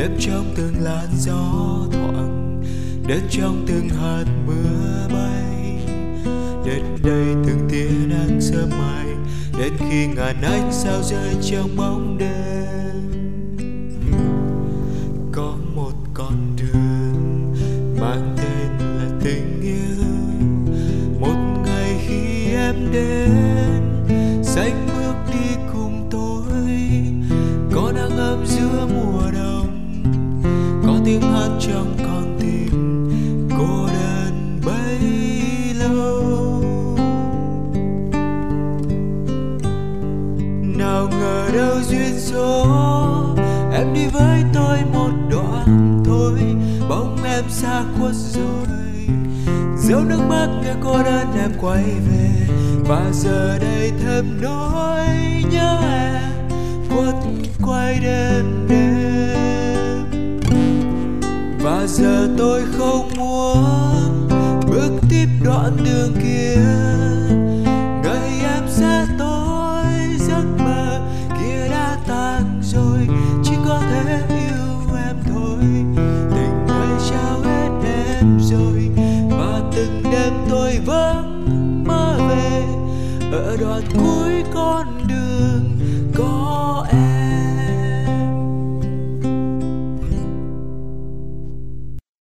đến trong từng làn gió thoảng đến trong từng hạt mưa bay. Đến đây từng tia nắng sớm mai đến khi ngàn ánh sao rơi trong bóng đêm. Có một con đường mang tên là tình yêu. Một ngày khi em đến, xanh bước đi cùng tôi. Có nắng ấm giữa mùa tiếng hát trong con tim cô đơn bấy lâu. Nào ngờ đâu duyên số, em đi với tôi một đoạn thôi. Bóng em xa khuất rồi, dấu nước mắt nghe cô đơn em quay về. Và giờ đây thêm nỗi nhớ em quất quay đêm giờ tôi không muốn bước tiếp đoạn đường kia. Ngày em xa tôi giấc mơ kia đã tan rồi, chỉ có thể yêu em thôi. Tình đời trao hết em rồi, và từng đêm tôi vẫn mơ về. Ở đoạn cuối con đường có